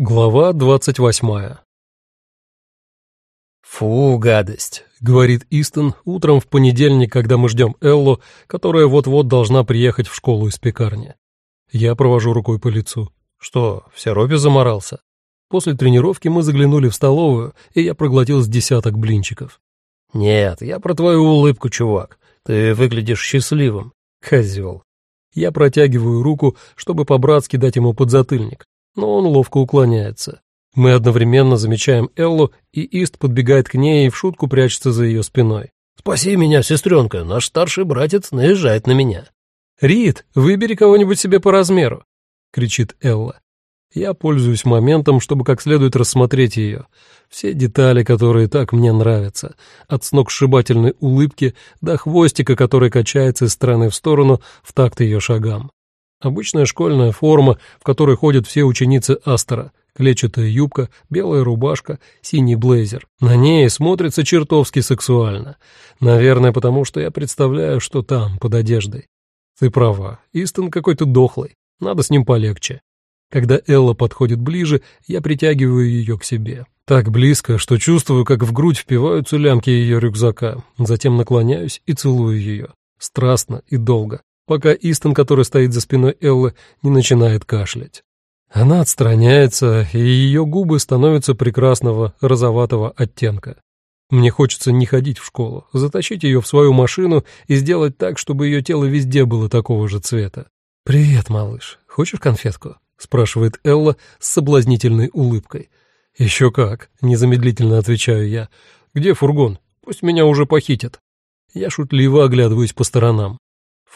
Глава двадцать восьмая «Фу, гадость», — говорит Истон утром в понедельник, когда мы ждем Эллу, которая вот-вот должна приехать в школу из пекарни. Я провожу рукой по лицу. Что, в сиропе заморался? После тренировки мы заглянули в столовую, и я проглотил с десяток блинчиков. «Нет, я про твою улыбку, чувак. Ты выглядишь счастливым. Козел». Я протягиваю руку, чтобы по-братски дать ему подзатыльник, но он ловко уклоняется. Мы одновременно замечаем Эллу, и Ист подбегает к ней и в шутку прячется за ее спиной. «Спаси меня, сестренка, наш старший братец наезжает на меня». «Рит, выбери кого-нибудь себе по размеру», — кричит Элла. Я пользуюсь моментом, чтобы как следует рассмотреть ее. Все детали, которые так мне нравятся. От сногсшибательной улыбки до хвостика, который качается из стороны в сторону в такт ее шагам. Обычная школьная форма, в которой ходят все ученицы Астера. Клетчатая юбка, белая рубашка, синий блейзер. На ней смотрится чертовски сексуально. Наверное, потому что я представляю, что там, под одеждой. Ты права, Истон какой-то дохлый. Надо с ним полегче. Когда Элла подходит ближе, я притягиваю ее к себе. Так близко, что чувствую, как в грудь впиваются лямки ее рюкзака. Затем наклоняюсь и целую ее. Страстно и долго пока Истон, который стоит за спиной Эллы, не начинает кашлять. Она отстраняется, и ее губы становятся прекрасного розоватого оттенка. Мне хочется не ходить в школу, затащить ее в свою машину и сделать так, чтобы ее тело везде было такого же цвета. «Привет, малыш. Хочешь конфетку?» — спрашивает Элла с соблазнительной улыбкой. «Еще как», — незамедлительно отвечаю я. «Где фургон? Пусть меня уже похитят». Я шутливо оглядываюсь по сторонам.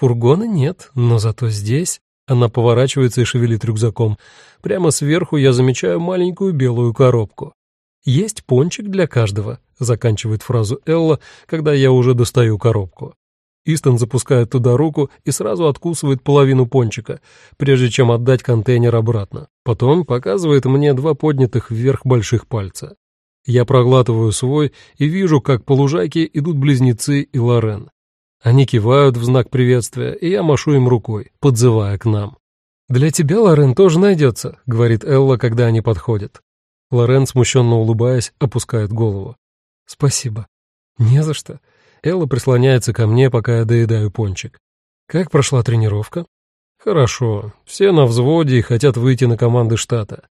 Фургона нет, но зато здесь... Она поворачивается и шевелит рюкзаком. Прямо сверху я замечаю маленькую белую коробку. «Есть пончик для каждого», — заканчивает фразу Элла, когда я уже достаю коробку. Истон запускает туда руку и сразу откусывает половину пончика, прежде чем отдать контейнер обратно. Потом показывает мне два поднятых вверх больших пальца. Я проглатываю свой и вижу, как по лужайке идут близнецы и Лорен. Они кивают в знак приветствия, и я машу им рукой, подзывая к нам. «Для тебя, Лорен, тоже найдется», — говорит Элла, когда они подходят. Лорен, смущенно улыбаясь, опускает голову. «Спасибо». «Не за что». Элла прислоняется ко мне, пока я доедаю пончик. «Как прошла тренировка?» «Хорошо. Все на взводе и хотят выйти на команды штата.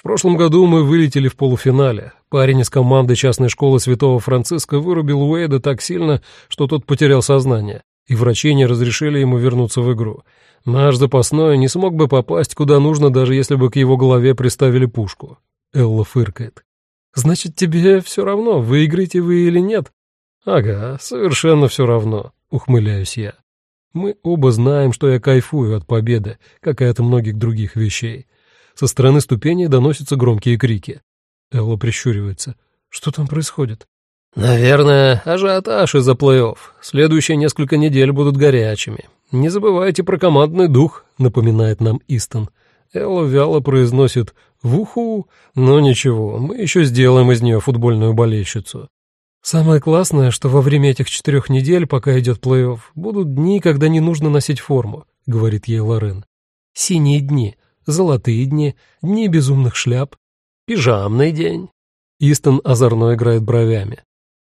В прошлом году мы вылетели в полуфинале. Парень из команды частной школы Святого Франциска вырубил Уэйда так сильно, что тот потерял сознание, и врачи не разрешили ему вернуться в игру. Наш запасной не смог бы попасть куда нужно, даже если бы к его голове приставили пушку. Элла фыркает. «Значит, тебе все равно, выиграете вы или нет?» «Ага, совершенно все равно», — ухмыляюсь я. «Мы оба знаем, что я кайфую от победы, как и от многих других вещей. Со стороны ступеней доносятся громкие крики. Элла прищуривается. Что там происходит? «Наверное, ажиотаж из-за плей-офф. Следующие несколько недель будут горячими. Не забывайте про командный дух», — напоминает нам Истон. Элла вяло произносит «Вуху!» Но ничего, мы еще сделаем из нее футбольную болельщицу. Самое классное, что во время этих четырех недель, пока идет плей-офф, будут дни, когда не нужно носить форму, — говорит ей Лорен. Синие дни, золотые дни, дни безумных шляп, пижамный день. Истон озорно играет бровями.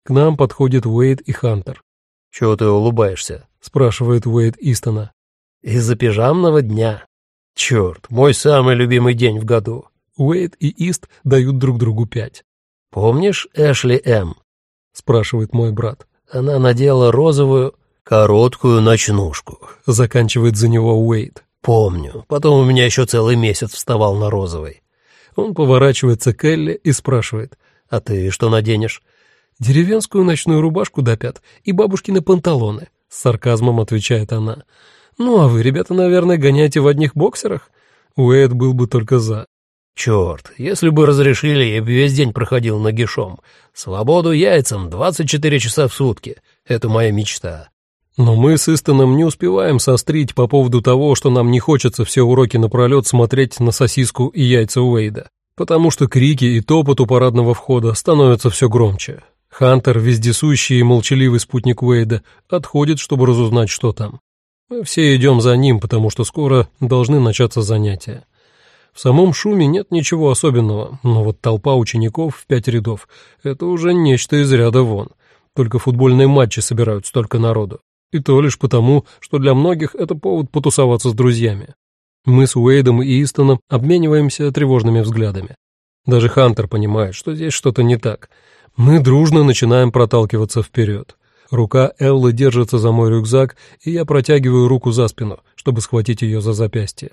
К нам подходит Уэйд и Хантер. «Чего ты улыбаешься?» — спрашивает Уэйд Истона. «Из-за пижамного дня. Черт, мой самый любимый день в году». Уэйд и Ист дают друг другу пять. «Помнишь Эшли М?» — спрашивает мой брат. Она надела розовую короткую ночнушку. Заканчивает за него Уэйд. «Помню. Потом у меня еще целый месяц вставал на розовый». Он поворачивается к Элли и спрашивает. «А ты что наденешь?» «Деревенскую ночную рубашку до пят и бабушкины панталоны», — с сарказмом отвечает она. «Ну а вы, ребята, наверное, гоняете в одних боксерах?» Уэйд был бы только за. «Черт, если бы разрешили, я бы весь день проходил нагишом. Свободу яйцам 24 часа в сутки. Это моя мечта». Но мы с Истоном не успеваем сострить по поводу того, что нам не хочется все уроки напролет смотреть на сосиску и яйца Уэйда, потому что крики и топот у парадного входа становятся все громче. Хантер, вездесущий и молчаливый спутник Уэйда, отходит, чтобы разузнать, что там. Мы все идем за ним, потому что скоро должны начаться занятия. В самом шуме нет ничего особенного, но вот толпа учеников в пять рядов — это уже нечто из ряда вон. Только футбольные матчи собирают столько народу. И то лишь потому, что для многих это повод потусоваться с друзьями. Мы с Уэйдом и Истоном обмениваемся тревожными взглядами. Даже Хантер понимает, что здесь что-то не так. Мы дружно начинаем проталкиваться вперед. Рука Эллы держится за мой рюкзак, и я протягиваю руку за спину, чтобы схватить ее за запястье.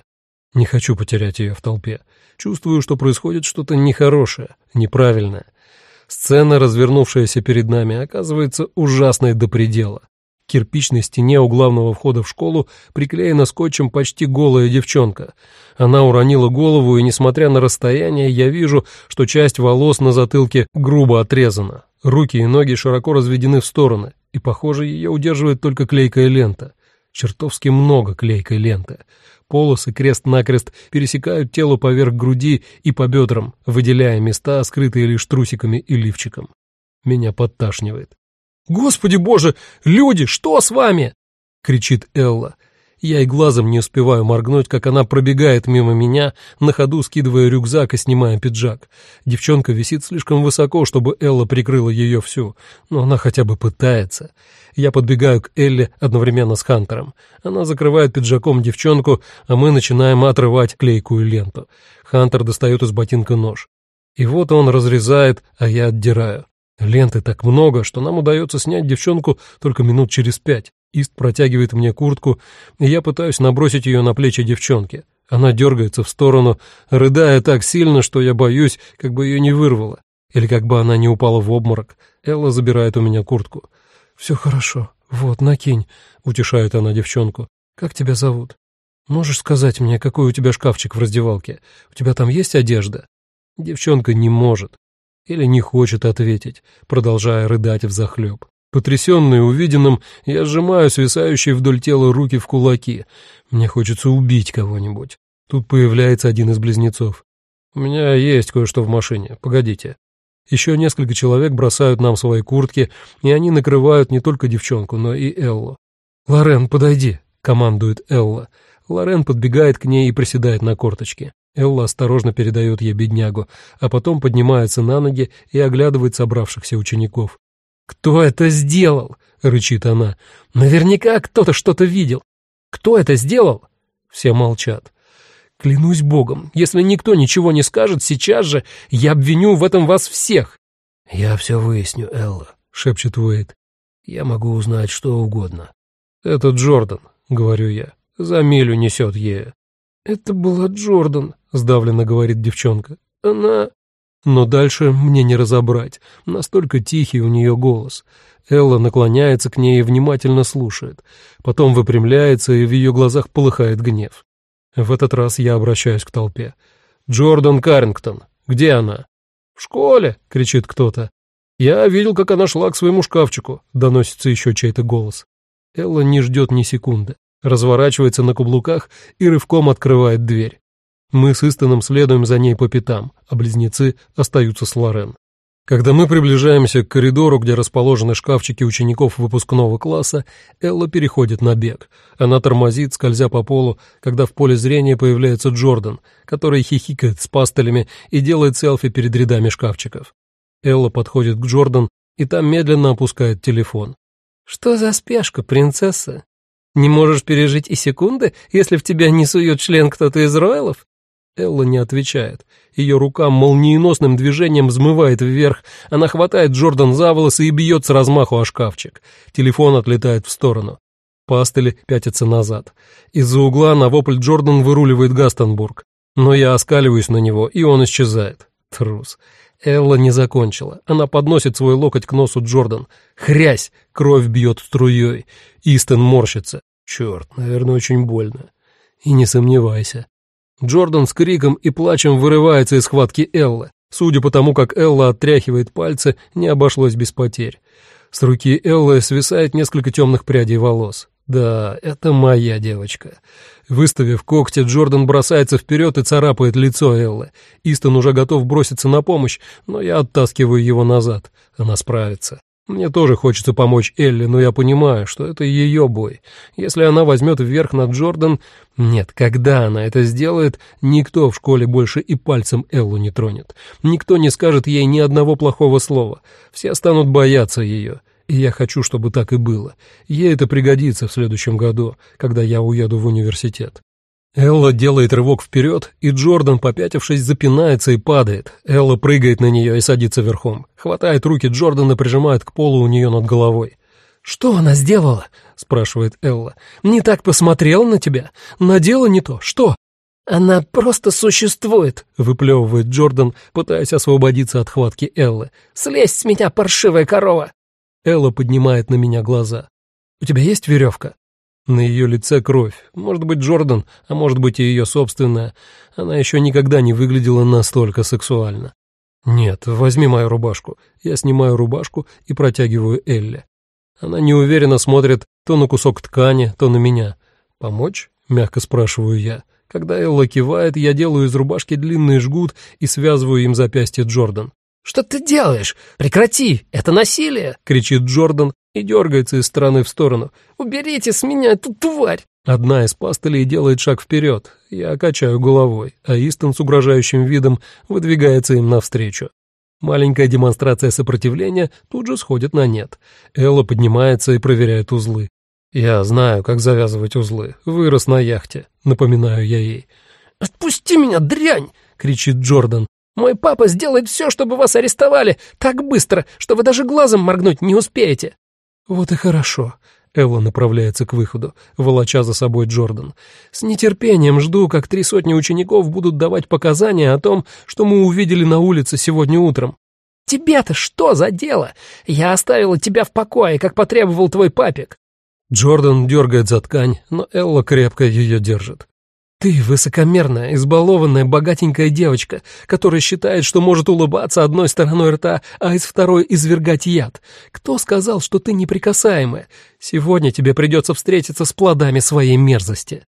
Не хочу потерять ее в толпе. Чувствую, что происходит что-то нехорошее, неправильное. Сцена, развернувшаяся перед нами, оказывается ужасной до предела. Кирпичной стене у главного входа в школу приклеена скотчем почти голая девчонка. Она уронила голову, и, несмотря на расстояние, я вижу, что часть волос на затылке грубо отрезана. Руки и ноги широко разведены в стороны, и, похоже, ее удерживает только клейкая лента. Чертовски много клейкой ленты. Полосы крест-накрест пересекают тело поверх груди и по бедрам, выделяя места, скрытые лишь трусиками и лифчиком. Меня подташнивает. «Господи боже! Люди, что с вами?» — кричит Элла. Я и глазом не успеваю моргнуть, как она пробегает мимо меня, на ходу скидывая рюкзак и снимая пиджак. Девчонка висит слишком высоко, чтобы Элла прикрыла ее всю, но она хотя бы пытается. Я подбегаю к Элле одновременно с Хантером. Она закрывает пиджаком девчонку, а мы начинаем отрывать клейкую ленту. Хантер достает из ботинка нож. И вот он разрезает, а я отдираю. Ленты так много, что нам удается снять девчонку только минут через пять. Ист протягивает мне куртку, и я пытаюсь набросить ее на плечи девчонки. Она дергается в сторону, рыдая так сильно, что я боюсь, как бы ее не вырвало. Или как бы она не упала в обморок. Элла забирает у меня куртку. «Все хорошо. Вот, накинь», — утешает она девчонку. «Как тебя зовут? Можешь сказать мне, какой у тебя шкафчик в раздевалке? У тебя там есть одежда?» Девчонка не может или не хочет ответить, продолжая рыдать взахлеб. Потрясенный увиденным, я сжимаю свисающие вдоль тела руки в кулаки. Мне хочется убить кого-нибудь. Тут появляется один из близнецов. «У меня есть кое-что в машине. Погодите». Еще несколько человек бросают нам свои куртки, и они накрывают не только девчонку, но и Эллу. «Лорен, подойди», — командует Элла. Лорен подбегает к ней и приседает на корточки. Элла осторожно передает ей беднягу, а потом поднимается на ноги и оглядывает собравшихся учеников. «Кто это сделал?» — рычит она. «Наверняка кто-то что-то видел. Кто это сделал?» Все молчат. «Клянусь богом, если никто ничего не скажет, сейчас же я обвиню в этом вас всех». «Я все выясню, Элла», — шепчет Уэйд. «Я могу узнать что угодно». «Это Джордан», — говорю я. «За милю несет ею». «Это была Джордан», — сдавленно говорит девчонка. «Она...» Но дальше мне не разобрать, настолько тихий у нее голос. Элла наклоняется к ней и внимательно слушает. Потом выпрямляется, и в ее глазах полыхает гнев. В этот раз я обращаюсь к толпе. «Джордан Каррингтон, где она?» «В школе!» — кричит кто-то. «Я видел, как она шла к своему шкафчику», — доносится еще чей-то голос. Элла не ждет ни секунды, разворачивается на каблуках и рывком открывает дверь. Мы с Истоном следуем за ней по пятам, а близнецы остаются с Лорен. Когда мы приближаемся к коридору, где расположены шкафчики учеников выпускного класса, Элла переходит на бег. Она тормозит, скользя по полу, когда в поле зрения появляется Джордан, который хихикает с пастелями и делает селфи перед рядами шкафчиков. Элла подходит к Джордан, и там медленно опускает телефон. «Что за спешка, принцесса? Не можешь пережить и секунды, если в тебя не сует член кто-то из роялов?» Элла не отвечает. Ее рука молниеносным движением взмывает вверх. Она хватает Джордан за волосы и бьет с размаху о шкафчик. Телефон отлетает в сторону. Пастели пятятся назад. Из-за угла на вопль Джордан выруливает Гастенбург. Но я оскаливаюсь на него, и он исчезает. Трус. Элла не закончила. Она подносит свой локоть к носу Джордан. Хрясь! Кровь бьет струей. Истон морщится. Черт, наверное, очень больно. И не сомневайся. Джордан с криком и плачем вырывается из схватки Эллы. Судя по тому, как Элла оттряхивает пальцы, не обошлось без потерь. С руки Эллы свисает несколько темных прядей волос. Да, это моя девочка. Выставив когти, Джордан бросается вперед и царапает лицо Эллы. Истон уже готов броситься на помощь, но я оттаскиваю его назад. Она справится. Мне тоже хочется помочь Элли, но я понимаю, что это ее бой. Если она возьмет вверх над Джордан... Нет, когда она это сделает, никто в школе больше и пальцем Эллу не тронет. Никто не скажет ей ни одного плохого слова. Все станут бояться ее. И я хочу, чтобы так и было. Ей это пригодится в следующем году, когда я уеду в университет. Элла делает рывок вперед, и Джордан, попятившись, запинается и падает. Элла прыгает на нее и садится верхом. Хватает руки Джордана, прижимает к полу у нее над головой. «Что она сделала?» — спрашивает Элла. «Не так посмотрела на тебя? Надела не то. Что?» «Она просто существует», — выплевывает Джордан, пытаясь освободиться от хватки Эллы. «Слезь с меня, паршивая корова!» Элла поднимает на меня глаза. «У тебя есть веревка?» На ее лице кровь. Может быть, Джордан, а может быть и ее собственная. Она еще никогда не выглядела настолько сексуально. «Нет, возьми мою рубашку». Я снимаю рубашку и протягиваю Элле. Она неуверенно смотрит то на кусок ткани, то на меня. «Помочь?» — мягко спрашиваю я. Когда Элла кивает, я делаю из рубашки длинный жгут и связываю им запястье Джордан. «Что ты делаешь? Прекрати! Это насилие!» — кричит Джордан и дергается из стороны в сторону. «Уберите с меня эту тварь!» Одна из пастылей делает шаг вперед. Я качаю головой, а Истон с угрожающим видом выдвигается им навстречу. Маленькая демонстрация сопротивления тут же сходит на нет. Элла поднимается и проверяет узлы. «Я знаю, как завязывать узлы. Вырос на яхте», — напоминаю я ей. «Отпусти меня, дрянь!» — кричит Джордан. Мой папа сделает все, чтобы вас арестовали, так быстро, что вы даже глазом моргнуть не успеете». «Вот и хорошо». Элла направляется к выходу, волоча за собой Джордан. «С нетерпением жду, как три сотни учеников будут давать показания о том, что мы увидели на улице сегодня утром». «Тебе-то что за дело? Я оставила тебя в покое, как потребовал твой папик». Джордан дергает за ткань, но Элла крепко ее держит. «Ты высокомерная, избалованная, богатенькая девочка, которая считает, что может улыбаться одной стороной рта, а из второй извергать яд. Кто сказал, что ты неприкасаемая? Сегодня тебе придется встретиться с плодами своей мерзости».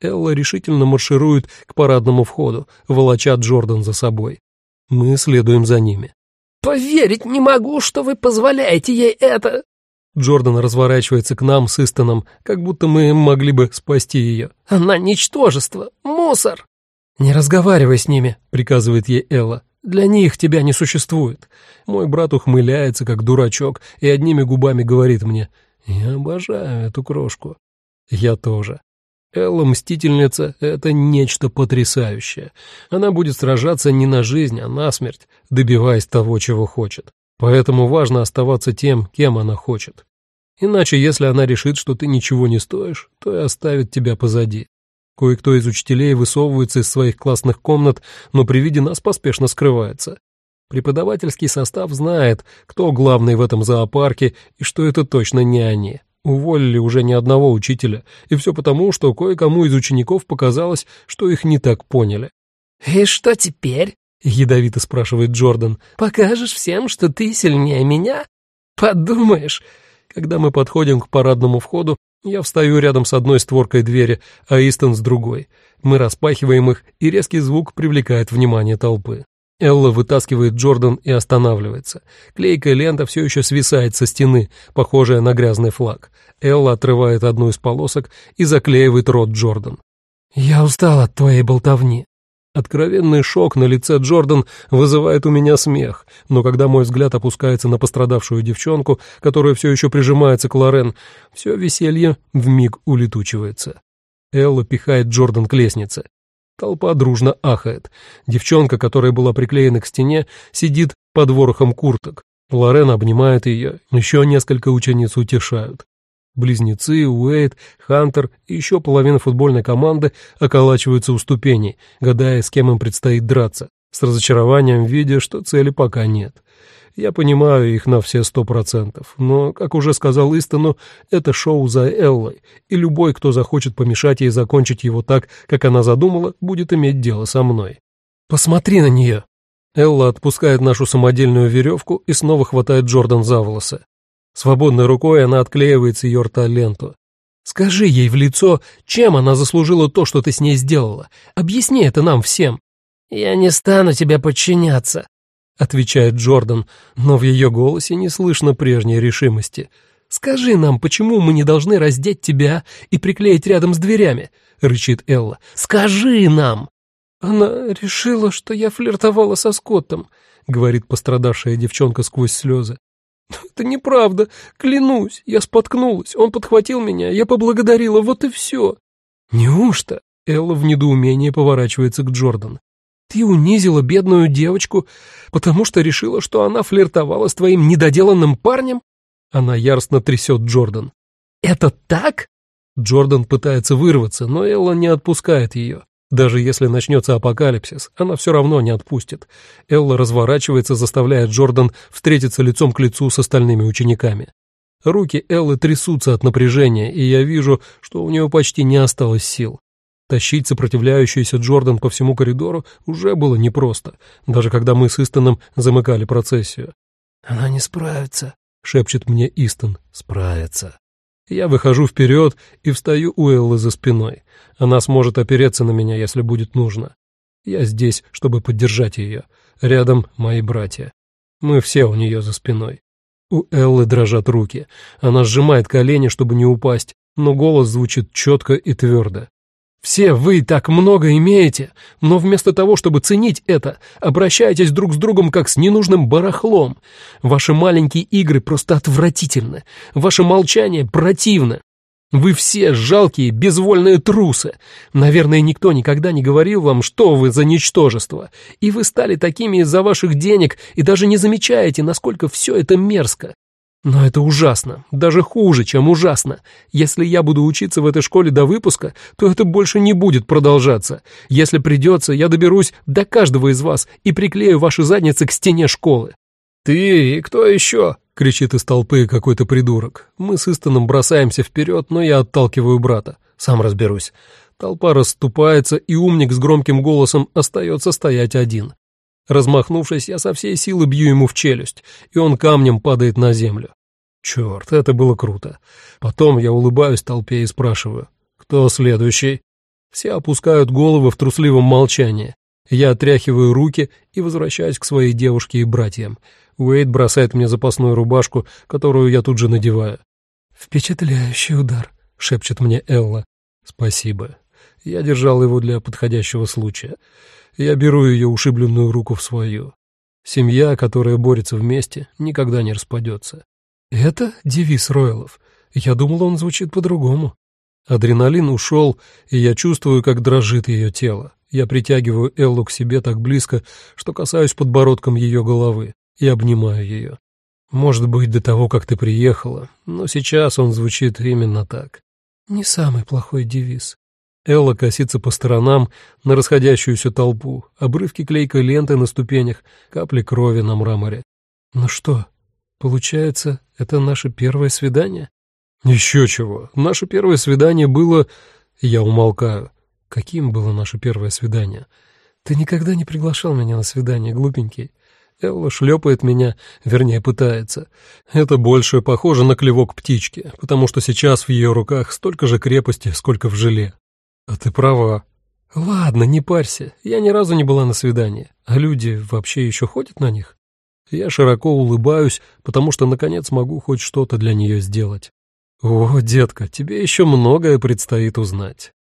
Элла решительно марширует к парадному входу, волоча Джордан за собой. Мы следуем за ними. «Поверить не могу, что вы позволяете ей это!» Джордан разворачивается к нам с Истоном, как будто мы могли бы спасти ее. «Она ничтожество! Мусор!» «Не разговаривай с ними», — приказывает ей Элла. «Для них тебя не существует». Мой брат ухмыляется, как дурачок, и одними губами говорит мне, «Я обожаю эту крошку». Я тоже. Элла Мстительница — это нечто потрясающее. Она будет сражаться не на жизнь, а на смерть, добиваясь того, чего хочет. Поэтому важно оставаться тем, кем она хочет. Иначе, если она решит, что ты ничего не стоишь, то и оставит тебя позади. Кое-кто из учителей высовывается из своих классных комнат, но при виде нас поспешно скрывается. Преподавательский состав знает, кто главный в этом зоопарке и что это точно не они. Уволили уже ни одного учителя, и все потому, что кое-кому из учеников показалось, что их не так поняли. «И что теперь?» — ядовито спрашивает Джордан. «Покажешь всем, что ты сильнее меня? Подумаешь!» Когда мы подходим к парадному входу, я встаю рядом с одной створкой двери, а Истон с другой. Мы распахиваем их, и резкий звук привлекает внимание толпы. Элла вытаскивает Джордан и останавливается. Клейкая лента все еще свисает со стены, похожая на грязный флаг. Элла отрывает одну из полосок и заклеивает рот Джордан. «Я устал от твоей болтовни», Откровенный шок на лице Джордан вызывает у меня смех, но когда мой взгляд опускается на пострадавшую девчонку, которая все еще прижимается к Лорен, все веселье вмиг улетучивается. Элла пихает Джордан к лестнице. Толпа дружно ахает. Девчонка, которая была приклеена к стене, сидит под ворохом курток. Лорен обнимает ее, еще несколько учениц утешают. Близнецы, Уэйд, Хантер и еще половина футбольной команды околачиваются у ступеней, гадая, с кем им предстоит драться, с разочарованием видя, что цели пока нет. Я понимаю их на все сто процентов, но, как уже сказал Истону, это шоу за Эллой, и любой, кто захочет помешать ей закончить его так, как она задумала, будет иметь дело со мной. «Посмотри на нее!» Элла отпускает нашу самодельную веревку и снова хватает Джордан за волосы. Свободной рукой она отклеивает с ее рта ленту. «Скажи ей в лицо, чем она заслужила то, что ты с ней сделала. Объясни это нам всем». «Я не стану тебе подчиняться». — отвечает Джордан, но в ее голосе не слышно прежней решимости. «Скажи нам, почему мы не должны раздеть тебя и приклеить рядом с дверями?» — рычит Элла. «Скажи нам!» «Она решила, что я флиртовала со Скоттом», — говорит пострадавшая девчонка сквозь слезы. «Это неправда, клянусь, я споткнулась, он подхватил меня, я поблагодарила, вот и все». «Неужто?» — Элла в недоумении поворачивается к Джордан. «Ты унизила бедную девочку, потому что решила, что она флиртовала с твоим недоделанным парнем?» Она яростно трясет Джордан. «Это так?» Джордан пытается вырваться, но Элла не отпускает ее. Даже если начнется апокалипсис, она все равно не отпустит. Элла разворачивается, заставляя Джордан встретиться лицом к лицу с остальными учениками. Руки Эллы трясутся от напряжения, и я вижу, что у нее почти не осталось сил. Тащить сопротивляющийся Джордан по всему коридору уже было непросто, даже когда мы с Истоном замыкали процессию. «Она не справится», — шепчет мне Истон. «Справится». Я выхожу вперед и встаю у Эллы за спиной. Она сможет опереться на меня, если будет нужно. Я здесь, чтобы поддержать ее. Рядом мои братья. Мы все у нее за спиной. У Эллы дрожат руки. Она сжимает колени, чтобы не упасть, но голос звучит четко и твердо. Все вы так много имеете, но вместо того, чтобы ценить это, обращаетесь друг с другом как с ненужным барахлом. Ваши маленькие игры просто отвратительны. Ваше молчание противно. Вы все жалкие, безвольные трусы. Наверное, никто никогда не говорил вам, что вы за ничтожество. И вы стали такими из-за ваших денег и даже не замечаете, насколько все это мерзко. Но это ужасно, даже хуже, чем ужасно. Если я буду учиться в этой школе до выпуска, то это больше не будет продолжаться. Если придется, я доберусь до каждого из вас и приклею ваши задницы к стене школы. «Ты и кто еще?» — кричит из толпы какой-то придурок. Мы с Истоном бросаемся вперед, но я отталкиваю брата. Сам разберусь. Толпа расступается, и умник с громким голосом остается стоять один. Размахнувшись, я со всей силы бью ему в челюсть, и он камнем падает на землю. Черт, это было круто. Потом я улыбаюсь толпе и спрашиваю, кто следующий? Все опускают головы в трусливом молчании. Я отряхиваю руки и возвращаюсь к своей девушке и братьям. Уэйд бросает мне запасную рубашку, которую я тут же надеваю. «Впечатляющий удар», — шепчет мне Элла. «Спасибо. Я держал его для подходящего случая. Я беру ее ушибленную руку в свою. Семья, которая борется вместе, никогда не распадется. Это девиз Ройлов. Я думал, он звучит по-другому. Адреналин ушел, и я чувствую, как дрожит ее тело. Я притягиваю Эллу к себе так близко, что касаюсь подбородком ее головы и обнимаю ее. Может быть, до того, как ты приехала, но сейчас он звучит именно так. Не самый плохой девиз. Элла косится по сторонам на расходящуюся толпу, обрывки клейкой ленты на ступенях, капли крови на мраморе. Ну что, получается, это наше первое свидание? Еще чего. Наше первое свидание было... Я умолкаю. Каким было наше первое свидание? Ты никогда не приглашал меня на свидание, глупенький. Элла шлепает меня, вернее, пытается. Это больше похоже на клевок птички, потому что сейчас в ее руках столько же крепости, сколько в желе. «А ты права». «Ладно, не парься, я ни разу не была на свидании, а люди вообще еще ходят на них?» Я широко улыбаюсь, потому что, наконец, могу хоть что-то для нее сделать. «О, детка, тебе еще многое предстоит узнать».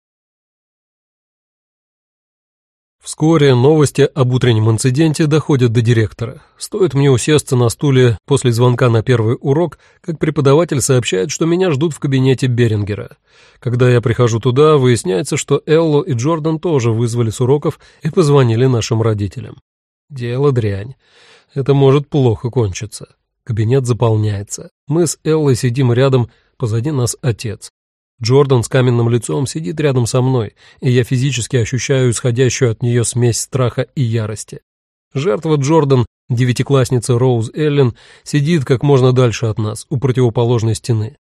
Вскоре новости об утреннем инциденте доходят до директора. Стоит мне усесться на стуле после звонка на первый урок, как преподаватель сообщает, что меня ждут в кабинете Берингера. Когда я прихожу туда, выясняется, что Элло и Джордан тоже вызвали с уроков и позвонили нашим родителям. Дело дрянь. Это может плохо кончиться. Кабинет заполняется. Мы с Эллой сидим рядом, позади нас отец. Джордан с каменным лицом сидит рядом со мной, и я физически ощущаю исходящую от нее смесь страха и ярости. Жертва Джордан, девятиклассница Роуз Эллен, сидит как можно дальше от нас, у противоположной стены.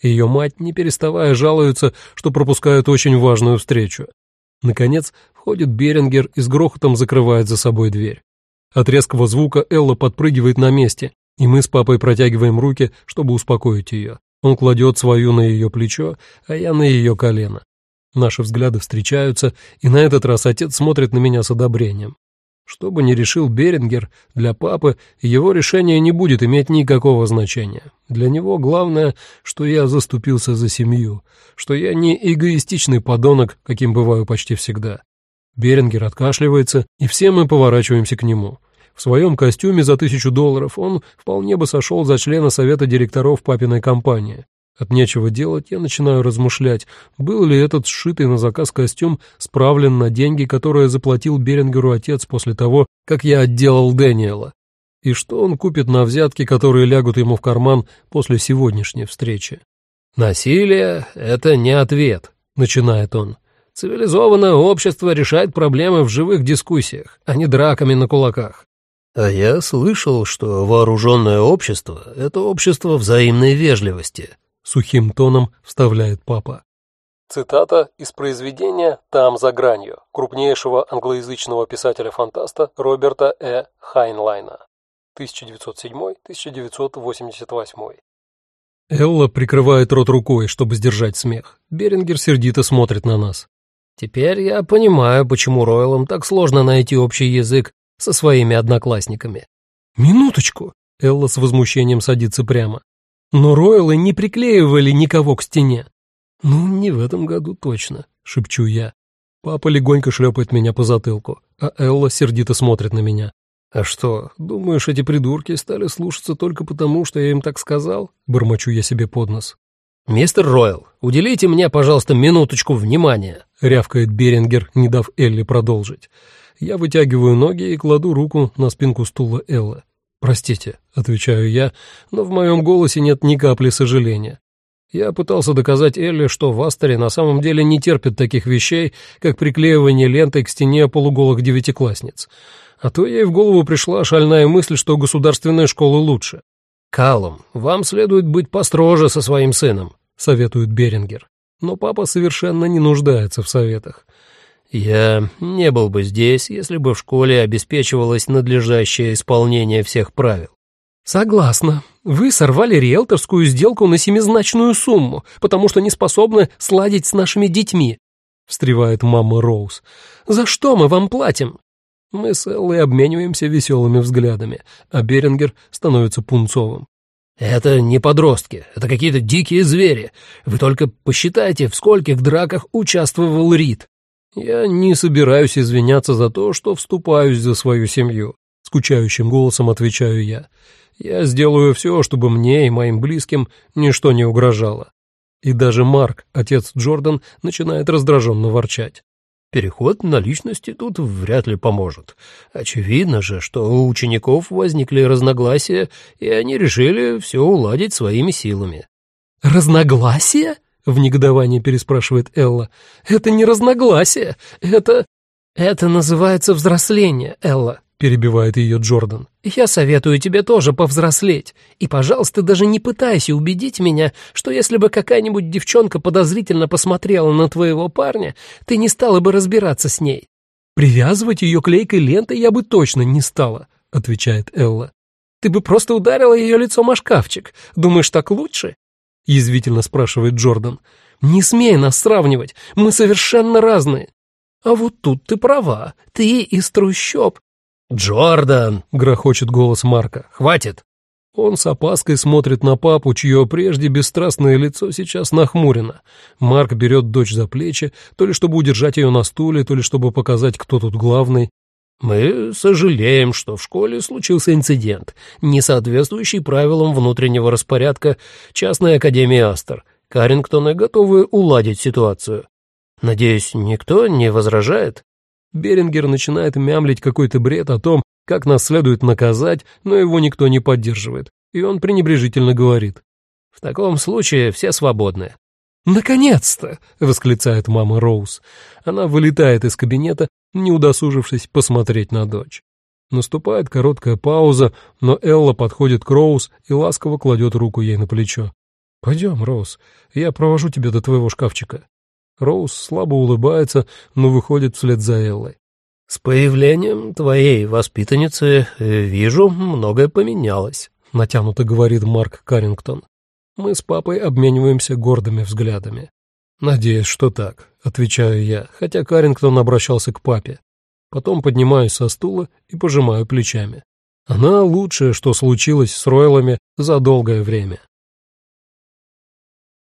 Ее мать, не переставая, жалуется, что пропускают очень важную встречу. Наконец, входит Берингер и с грохотом закрывает за собой дверь. От резкого звука Элла подпрыгивает на месте, и мы с папой протягиваем руки, чтобы успокоить ее. Он кладет свою на ее плечо, а я на ее колено. Наши взгляды встречаются, и на этот раз отец смотрит на меня с одобрением. Что бы ни решил Берингер, для папы его решение не будет иметь никакого значения. Для него главное, что я заступился за семью, что я не эгоистичный подонок, каким бываю почти всегда. Берингер откашливается, и все мы поворачиваемся к нему. В своем костюме за тысячу долларов он вполне бы сошел за члена совета директоров папиной компании. От нечего делать я начинаю размышлять, был ли этот сшитый на заказ костюм справлен на деньги, которые заплатил Берингеру отец после того, как я отделал Дэниела, и что он купит на взятки, которые лягут ему в карман после сегодняшней встречи. «Насилие — это не ответ», — начинает он. «Цивилизованное общество решает проблемы в живых дискуссиях, а не драками на кулаках». «А я слышал, что вооруженное общество — это общество взаимной вежливости», сухим тоном вставляет папа. Цитата из произведения «Там за гранью» крупнейшего англоязычного писателя-фантаста Роберта Э. Хайнлайна 1907-1988. Элла прикрывает рот рукой, чтобы сдержать смех. Берингер сердито смотрит на нас. «Теперь я понимаю, почему Ройлам так сложно найти общий язык со своими одноклассниками». «Минуточку!» Элла с возмущением садится прямо. Но Ройлы не приклеивали никого к стене. «Ну, не в этом году точно», — шепчу я. Папа легонько шлепает меня по затылку, а Элла сердито смотрит на меня. «А что, думаешь, эти придурки стали слушаться только потому, что я им так сказал?» — бормочу я себе под нос. «Мистер Ройл, уделите мне, пожалуйста, минуточку внимания», — рявкает Берингер, не дав Элли продолжить. Я вытягиваю ноги и кладу руку на спинку стула Эллы. «Простите», — отвечаю я, но в моем голосе нет ни капли сожаления. Я пытался доказать Элли, что в Астере на самом деле не терпит таких вещей, как приклеивание лентой к стене полуголых девятиклассниц. А то ей в голову пришла шальная мысль, что государственные школы лучше. «Калум, вам следует быть построже со своим сыном», — советует Берингер. Но папа совершенно не нуждается в советах. Я не был бы здесь, если бы в школе обеспечивалось надлежащее исполнение всех правил. Согласна. Вы сорвали риэлторскую сделку на семизначную сумму, потому что не способны сладить с нашими детьми, встревает мама Роуз. За что мы вам платим? Мы с Эллой обмениваемся веселыми взглядами, а Берингер становится пунцовым. «Это не подростки, это какие-то дикие звери. Вы только посчитайте, в скольких драках участвовал Рид. «Я не собираюсь извиняться за то, что вступаюсь за свою семью», — скучающим голосом отвечаю я. «Я сделаю все, чтобы мне и моим близким ничто не угрожало». И даже Марк, отец Джордан, начинает раздраженно ворчать. Переход на личности тут вряд ли поможет. Очевидно же, что у учеников возникли разногласия, и они решили все уладить своими силами. «Разногласия?» — в негодовании переспрашивает Элла. «Это не разногласие, это...» «Это называется взросление, Элла», — перебивает ее Джордан. «Я советую тебе тоже повзрослеть. И, пожалуйста, даже не пытайся убедить меня, что если бы какая-нибудь девчонка подозрительно посмотрела на твоего парня, ты не стала бы разбираться с ней». «Привязывать ее клейкой лентой я бы точно не стала», — отвечает Элла. «Ты бы просто ударила ее лицом о шкафчик. Думаешь, так лучше?» — язвительно спрашивает Джордан. «Не смей нас сравнивать, мы совершенно разные». «А вот тут ты права, ты из трущоб». «Джордан!» — грохочет голос Марка. «Хватит!» Он с опаской смотрит на папу, чье прежде бесстрастное лицо сейчас нахмурено. Марк берет дочь за плечи, то ли чтобы удержать ее на стуле, то ли чтобы показать, кто тут главный. Мы сожалеем, что в школе случился инцидент, не соответствующий правилам внутреннего распорядка частной академии Астер. Карингтоны готовы уладить ситуацию. Надеюсь, никто не возражает?» Берингер начинает мямлить какой-то бред о том, как нас следует наказать, но его никто не поддерживает, и он пренебрежительно говорит. «В таком случае все свободны. «Наконец-то!» — восклицает мама Роуз. Она вылетает из кабинета, не удосужившись посмотреть на дочь. Наступает короткая пауза, но Элла подходит к Роуз и ласково кладет руку ей на плечо. «Пойдем, Роуз, я провожу тебя до твоего шкафчика». Роуз слабо улыбается, но выходит вслед за Эллой. «С появлением твоей воспитанницы, э, вижу, многое поменялось», — натянуто говорит Марк Каррингтон. Мы с папой обмениваемся гордыми взглядами. «Надеюсь, что так», — отвечаю я, хотя Карингтон обращался к папе. Потом поднимаюсь со стула и пожимаю плечами. Она лучшее, что случилось с Ройлами за долгое время.